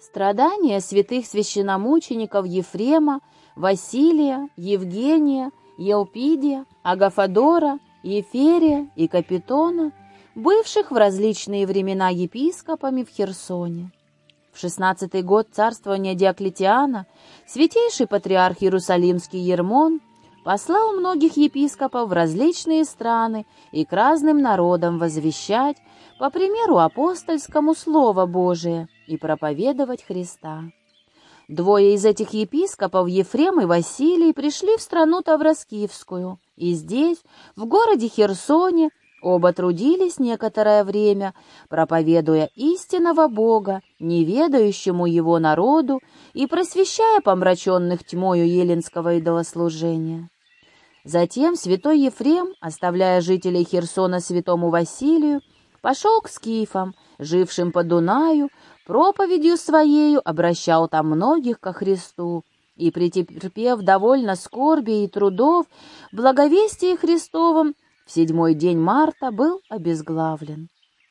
Страдания святых священномучеников Ефрема, Василия, Евгения, Елпидия, Агафодора, Еферия и Капитона, бывших в различные времена епископами в Херсоне. В шестнадцатый год царствования Диоклетиана святейший патриарх Иерусалимский Ермон послал многих епископов в различные страны и к разным народам возвещать, по примеру апостольскому, Слово Божие и проповедовать Христа. Двое из этих епископов, Ефрем и Василий, пришли в страну Тавроскивскую, и здесь, в городе Херсоне, оба трудились некоторое время, проповедуя истинного Бога, неведающему его народу и просвещая помраченных тьмою еленского идолослужения. Затем святой Ефрем, оставляя жителей Херсона святому Василию, пошел к скифам, жившим по Дунаю, проповедью своею обращал там многих ко Христу, и, претерпев довольно скорби и трудов, благовестие Христовом в седьмой день марта был обезглавлен.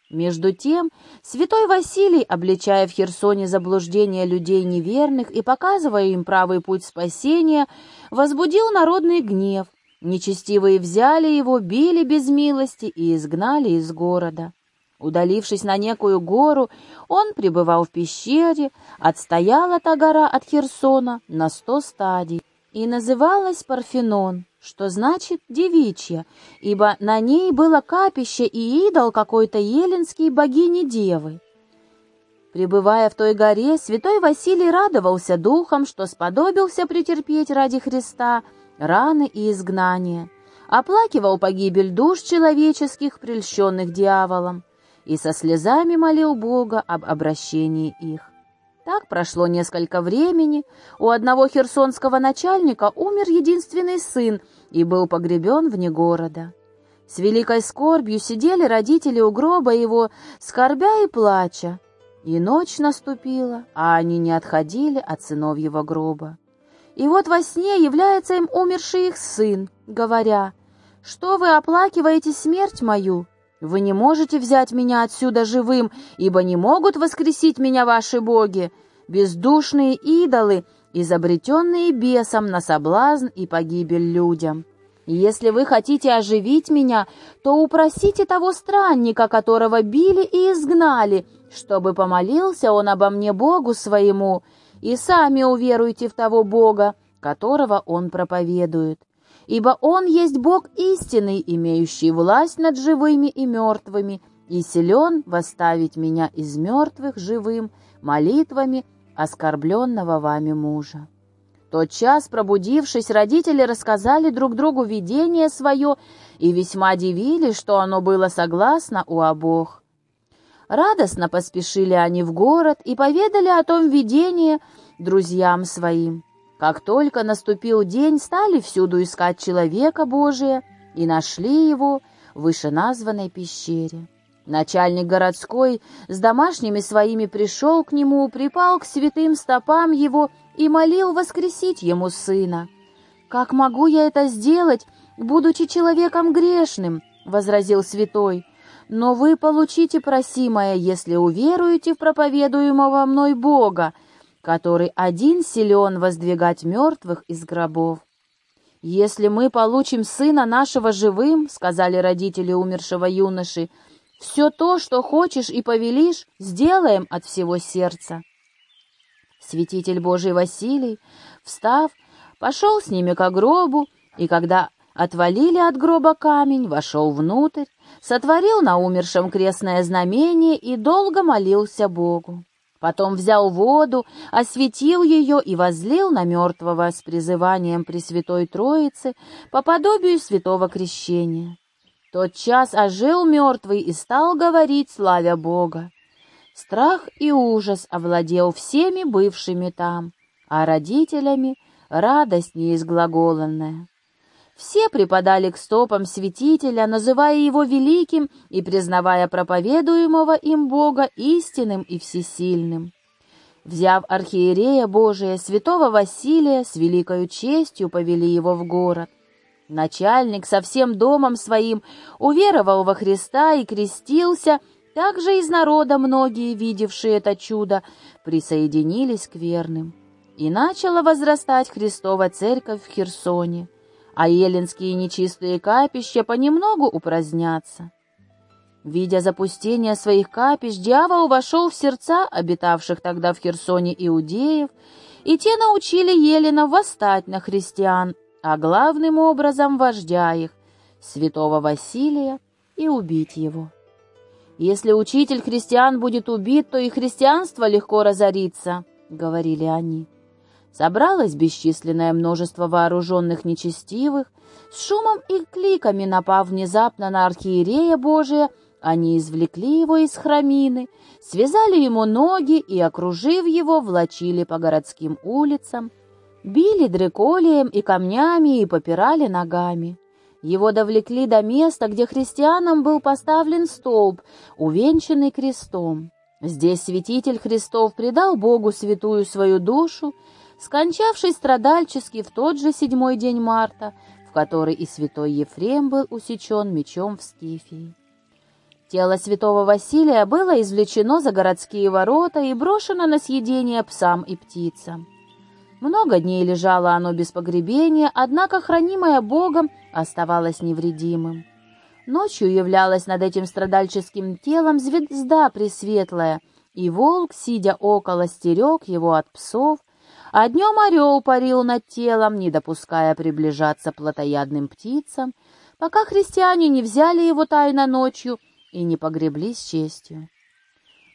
Между тем, святой Василий, обличая в Херсоне заблуждение людей неверных и показывая им правый путь спасения, возбудил народный гнев, Нечестивые взяли его, били без милости и изгнали из города. Удалившись на некую гору, он пребывал в пещере, отстояла та гора от Херсона на сто стадий и называлась Парфенон, что значит «девичья», ибо на ней было капище и идол какой-то еленский богини-девы. Пребывая в той горе, святой Василий радовался духом, что сподобился претерпеть ради Христа – раны и изгнание, оплакивал погибель душ человеческих, прельщенных дьяволом, и со слезами молил Бога об обращении их. Так прошло несколько времени, у одного херсонского начальника умер единственный сын и был погребен вне города. С великой скорбью сидели родители у гроба его, скорбя и плача. И ночь наступила, а они не отходили от сыновьего гроба. И вот во сне является им умерший их сын, говоря, «Что вы оплакиваете смерть мою? Вы не можете взять меня отсюда живым, ибо не могут воскресить меня ваши боги, бездушные идолы, изобретенные бесом на соблазн и погибель людям. Если вы хотите оживить меня, то упросите того странника, которого били и изгнали, чтобы помолился он обо мне Богу своему, и сами уверуйте в того Бога, которого он проповедует. Ибо он есть Бог истинный, имеющий власть над живыми и мертвыми, и силен восставить меня из мертвых живым молитвами оскорбленного вами мужа. Тот час, пробудившись, родители рассказали друг другу видение свое и весьма дивились, что оно было согласно у обох. Радостно поспешили они в город и поведали о том видении друзьям своим. Как только наступил день, стали всюду искать человека Божия и нашли его в вышеназванной пещере. Начальник городской с домашними своими пришел к нему, припал к святым стопам его и молил воскресить ему сына. «Как могу я это сделать, будучи человеком грешным?» — возразил святой но вы получите просимое, если уверуете в проповедуемого мной Бога, который один силен воздвигать мертвых из гробов. «Если мы получим сына нашего живым, — сказали родители умершего юноши, — все то, что хочешь и повелишь, сделаем от всего сердца». Святитель Божий Василий, встав, пошел с ними к гробу, и когда отвалили от гроба камень, вошел внутрь, сотворил на умершем крестное знамение и долго молился Богу. Потом взял воду, осветил ее и возлил на мертвого с призыванием Пресвятой Троицы по подобию святого крещения. Тот час ожил мертвый и стал говорить, славя Бога. Страх и ужас овладел всеми бывшими там, а родителями радость неизглаголанная. Все припадали к стопам святителя, называя его великим и признавая проповедуемого им Бога истинным и всесильным. Взяв архиерея Божия, святого Василия, с великою честью повели его в город. Начальник со всем домом своим уверовал во Христа и крестился, Также из народа многие, видевшие это чудо, присоединились к верным. И начала возрастать Христова церковь в Херсоне, а еленские нечистые капища понемногу упразднятся. Видя запустение своих капищ, дьявол вошел в сердца обитавших тогда в Херсоне иудеев, и те научили Елена восстать на христиан, а главным образом вождя их, святого Василия, и убить его. «Если учитель христиан будет убит, то и христианство легко разорится», — говорили они. Собралось бесчисленное множество вооруженных нечестивых, с шумом и кликами напав внезапно на архиерея Божия, они извлекли его из храмины, связали ему ноги и, окружив его, влачили по городским улицам, били дреколием и камнями и попирали ногами. Его довлекли до места, где христианам был поставлен столб, увенчанный крестом. Здесь святитель Христов предал Богу святую свою душу, скончавшись страдальчески в тот же седьмой день марта, в который и святой Ефрем был усечен мечом в Скифии. Тело святого Василия было извлечено за городские ворота и брошено на съедение псам и птицам. Много дней лежало оно без погребения, однако, хранимое Богом, оставалось невредимым. Ночью являлась над этим страдальческим телом звезда пресветлая, и волк, сидя около, стерег его от псов, а днем орел парил над телом, не допуская приближаться плотоядным птицам, пока христиане не взяли его тайно ночью и не погребли с честью.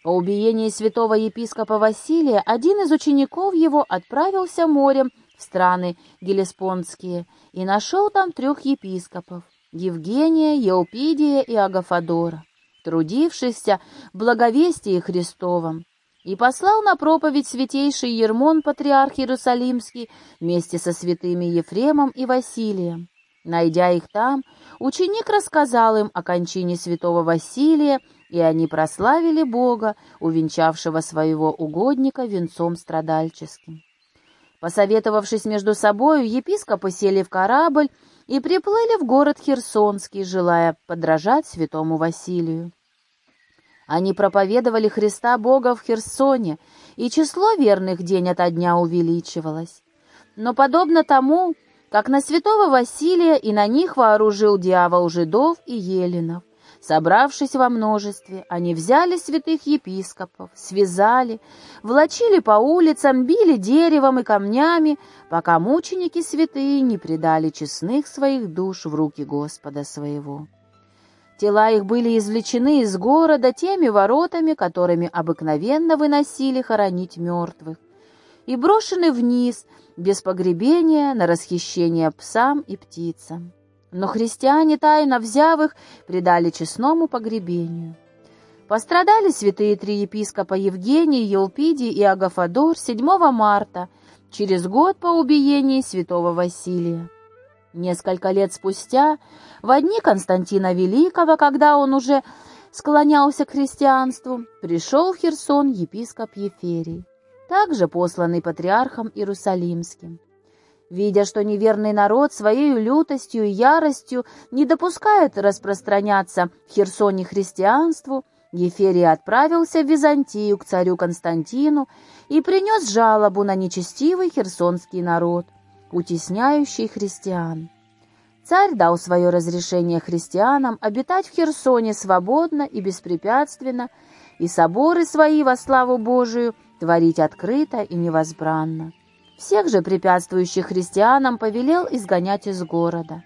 По убиении святого епископа Василия один из учеников его отправился морем в страны Гелеспонские и нашел там трех епископов — Евгения, Еупидия и Агафадора, трудившихся в благовестии Христовом, и послал на проповедь святейший Ермон, патриарх Иерусалимский, вместе со святыми Ефремом и Василием. Найдя их там, ученик рассказал им о кончине святого Василия, и они прославили Бога, увенчавшего своего угодника венцом страдальческим. Посоветовавшись между собою, епископы сели в корабль и приплыли в город Херсонский, желая подражать святому Василию. Они проповедовали Христа Бога в Херсоне, и число верных день ото дня увеличивалось. Но подобно тому, как на святого Василия и на них вооружил дьявол жидов и еленов. Собравшись во множестве, они взяли святых епископов, связали, влачили по улицам, били деревом и камнями, пока мученики святые не предали честных своих душ в руки Господа своего. Тела их были извлечены из города теми воротами, которыми обыкновенно выносили хоронить мертвых, и брошены вниз, без погребения, на расхищение псам и птицам. Но христиане, тайно взяв их, предали честному погребению. Пострадали святые три епископа Евгений, Елпидий и Агафадор 7 марта, через год по убиении святого Василия. Несколько лет спустя, в дни Константина Великого, когда он уже склонялся к христианству, пришел в Херсон епископ Еферий также посланный патриархом Иерусалимским. Видя, что неверный народ своей лютостью и яростью не допускает распространяться в Херсоне христианству, Еферий отправился в Византию к царю Константину и принес жалобу на нечестивый херсонский народ, утесняющий христиан. Царь дал свое разрешение христианам обитать в Херсоне свободно и беспрепятственно, и соборы свои во славу Божию творить открыто и невозбранно. Всех же препятствующих христианам повелел изгонять из города.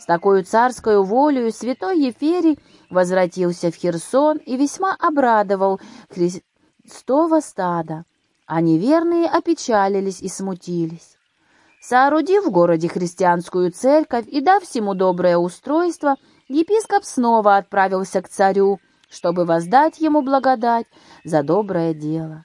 С такой царской волею святой Еферий возвратился в Херсон и весьма обрадовал Христово стадо, а неверные опечалились и смутились. Соорудив в городе христианскую церковь и дав всему доброе устройство, епископ снова отправился к царю, чтобы воздать ему благодать за доброе дело.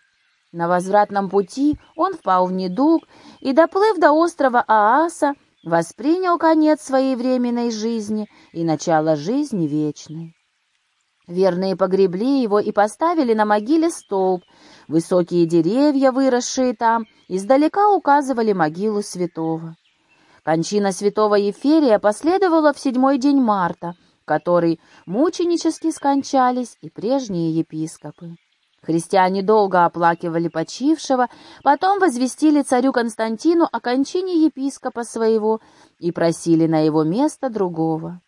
На возвратном пути он впал в недуг и, доплыв до острова Ааса, воспринял конец своей временной жизни и начало жизни вечной. Верные погребли его и поставили на могиле столб. Высокие деревья, выросшие там, издалека указывали могилу святого. Кончина святого Еферия последовала в седьмой день марта, которой мученически скончались и прежние епископы. Христиане долго оплакивали почившего, потом возвестили царю Константину о кончине епископа своего и просили на его место другого.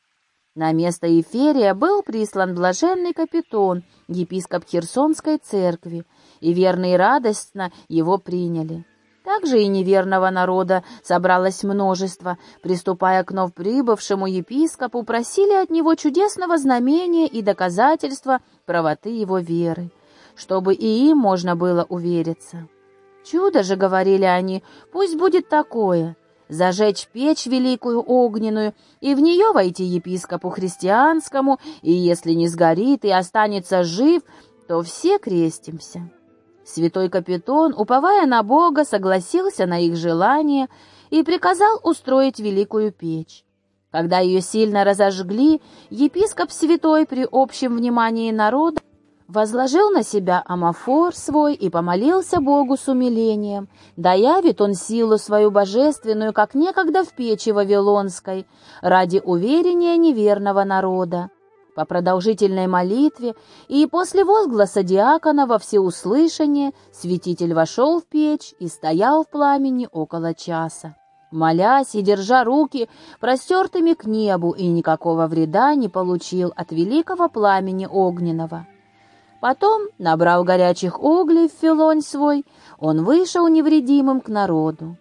На место Еферия был прислан блаженный капитон, епископ Херсонской церкви, и верно и радостно его приняли. Также и неверного народа собралось множество. Приступая к вновь прибывшему епископу, просили от него чудесного знамения и доказательства правоты его веры, чтобы и им можно было увериться. «Чудо же, — говорили они, — пусть будет такое, зажечь печь великую огненную и в нее войти епископу христианскому, и если не сгорит и останется жив, то все крестимся». Святой Капитон, уповая на Бога, согласился на их желание и приказал устроить великую печь. Когда ее сильно разожгли, епископ святой при общем внимании народа возложил на себя амофор свой и помолился Богу с умилением. Да явит он силу свою божественную, как некогда в печи Вавилонской, ради уверения неверного народа по продолжительной молитве и после возгласа диакона во всеуслышание святитель вошел в печь и стоял в пламени около часа. Молясь и держа руки простертыми к небу, и никакого вреда не получил от великого пламени огненного. Потом, набрав горячих углей в филонь свой, он вышел невредимым к народу.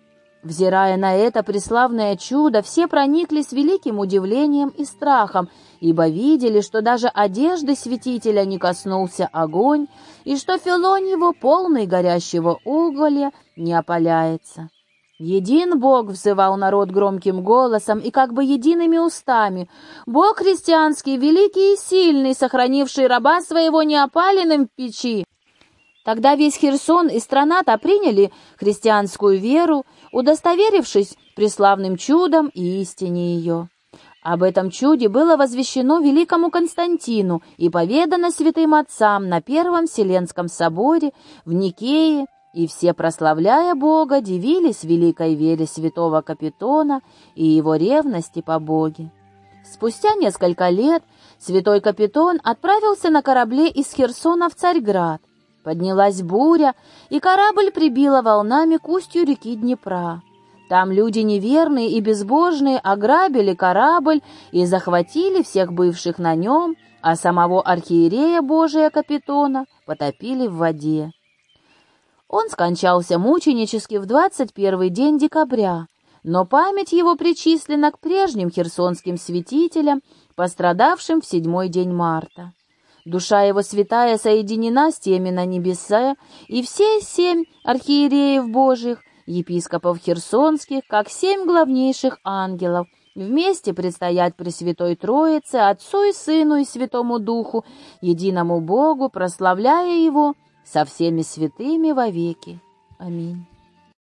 Взирая на это преславное чудо, все прониклись великим удивлением и страхом, ибо видели, что даже одежды святителя не коснулся огонь, и что филонь его, полный горящего уголья, не опаляется. Един Бог взывал народ громким голосом и как бы едиными устами. Бог христианский, великий и сильный, сохранивший раба своего неопаленным в печи. Тогда весь Херсон и страна-то приняли христианскую веру, удостоверившись преславным чудом и истине ее. Об этом чуде было возвещено великому Константину и поведано святым отцам на Первом Вселенском соборе в Никее, и все, прославляя Бога, дивились великой вере святого Капитона и его ревности по Боге. Спустя несколько лет святой Капитон отправился на корабле из Херсона в Царьград. Поднялась буря, и корабль прибила волнами к устью реки Днепра. Там люди неверные и безбожные ограбили корабль и захватили всех бывших на нем, а самого архиерея Божия Капитона потопили в воде. Он скончался мученически в 21 день декабря, но память его причислена к прежним херсонским святителям, пострадавшим в седьмой день марта. Душа его святая соединена с теми на небеса, и все семь архиереев Божьих, епископов херсонских, как семь главнейших ангелов, вместе предстоят Пресвятой Троице, Отцу и Сыну и Святому Духу, единому Богу, прославляя Его со всеми святыми вовеки. Аминь.